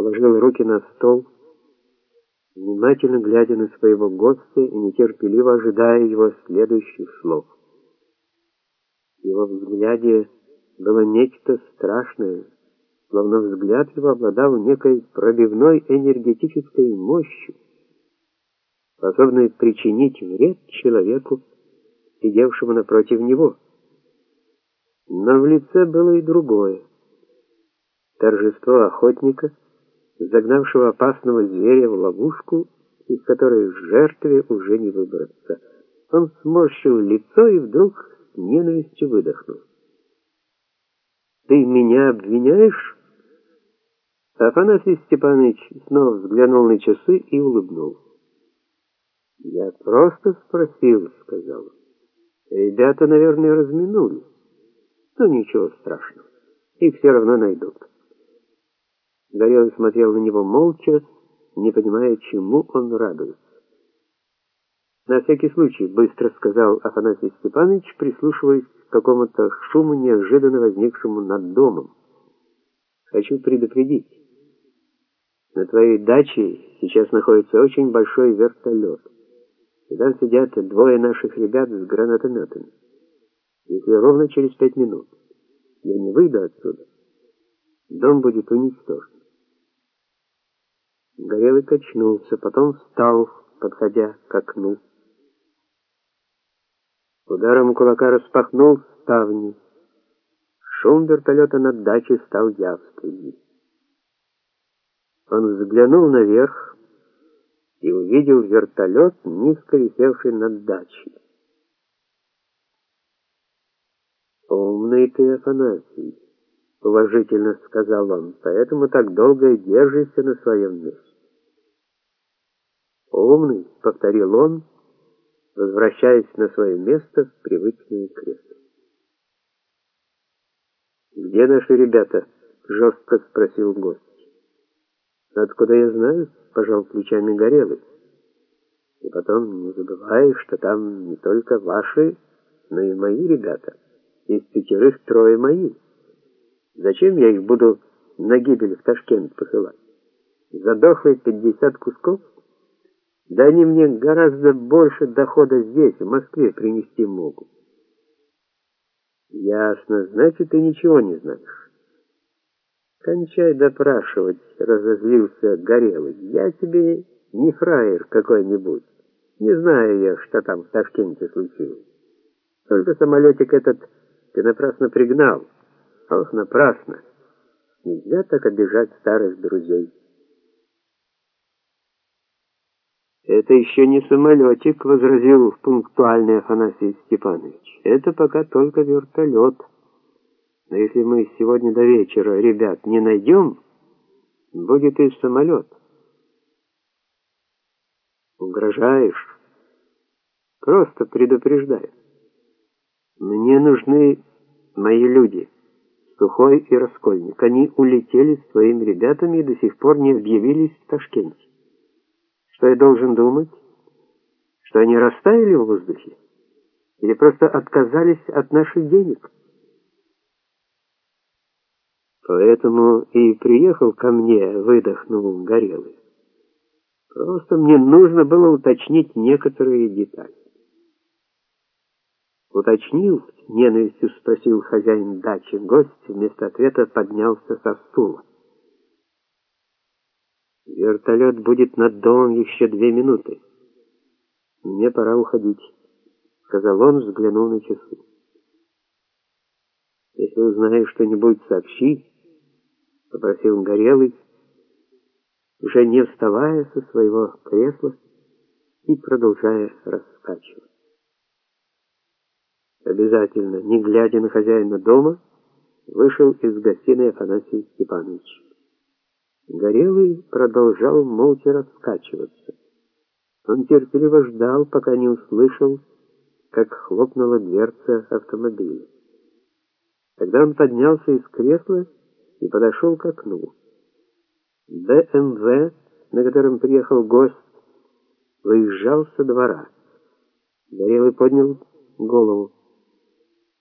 положил руки на стол, внимательно глядя на своего гостя и нетерпеливо ожидая его следующих слов. В его взгляде было нечто страшное, словно взгляд его обладал некой пробивной энергетической мощью, способной причинить вред человеку, сидевшему напротив него. Но в лице было и другое. Торжество охотника, загнавшего опасного зверя в ловушку, из которой жертве уже не выбраться. Он сморщил лицо и вдруг с ненавистью выдохнул. «Ты меня обвиняешь?» Афанасий Степанович снова взглянул на часы и улыбнулся. «Я просто спросил», — сказал он. «Ребята, наверное, разминулись. Но ничего страшного. Их все равно найдут». Горелый смотрел на него молча, не понимая, чему он радуется. «На всякий случай», — быстро сказал Афанасий Степанович, прислушиваясь к какому-то шуму, неожиданно возникшему над домом. «Хочу предупредить». На твоей даче сейчас находится очень большой вертолет. И там сидят двое наших ребят с гранатометами. Если ровно через пять минут я не выйду отсюда, дом будет уничтожен. Горелый качнулся, потом встал, подходя к окну. Ударом кулака распахнул ставни. Шум вертолета над дачей стал явственней. Он взглянул наверх и увидел вертолет, низко висевший над дачей. «Умный ты, Афанасий», — уважительно сказал он, — «поэтому так долго и держишься на своем месте». «Умный», — повторил он, возвращаясь на свое место в привычное кресло. «Где наши ребята?» — жестко спросил гость. Откуда я знаю? Пожал плечами Горелый. И потом не забывай, что там не только ваши, но и мои ребята. Из пятерых трое мои. Зачем я их буду на гибель в Ташкент посылать? Задохлые пятьдесят кусков? Да они мне гораздо больше дохода здесь, в Москве, принести могут. Ясно, значит, ты ничего не знаешь. «Кончай допрашивать», — разозлился Горелый. «Я тебе не фраер какой-нибудь. Не знаю я, что там в Ташкенте случилось. Только самолетик этот ты напрасно пригнал. Ох, напрасно. Нельзя так обижать старых друзей». «Это еще не самолетик», — возразил пунктуальный Афанасий Степанович. «Это пока только вертолет». Но если мы сегодня до вечера ребят не найдем, будет и самолет. Угрожаешь? Просто предупреждаю. Мне нужны мои люди, Сухой и Раскольник. Они улетели с своими ребятами и до сих пор не объявились в Ташкенте. Что я должен думать? Что они растаяли в воздухе? Или просто отказались от наших денег? Поэтому и приехал ко мне, выдохнул Горелый. Просто мне нужно было уточнить некоторые детали. «Уточнил?» — ненавистью спросил хозяин дачи. Гость вместо ответа поднялся со стула. «Вертолет будет над домом еще две минуты. Мне пора уходить», — сказал он, взглянул на часы. «Если узнаешь что-нибудь, сообщи» попросил Горелый, уже не вставая со своего кресла и продолжая раскачивать. Обязательно, не глядя на хозяина дома, вышел из гостиной Афанасий Степанович. Горелый продолжал молча раскачиваться. Он терпеливо ждал, пока не услышал, как хлопнула дверца автомобиля. Тогда он поднялся из кресла и подошел к окну. БМВ, на котором приехал гость, выезжал со двора. Горелый поднял голову.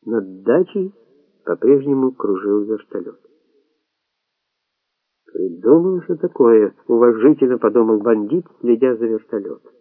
Над дачей по-прежнему кружил вертолет. Придумал же такое, уважительно подумал бандит, следя за вертолетом.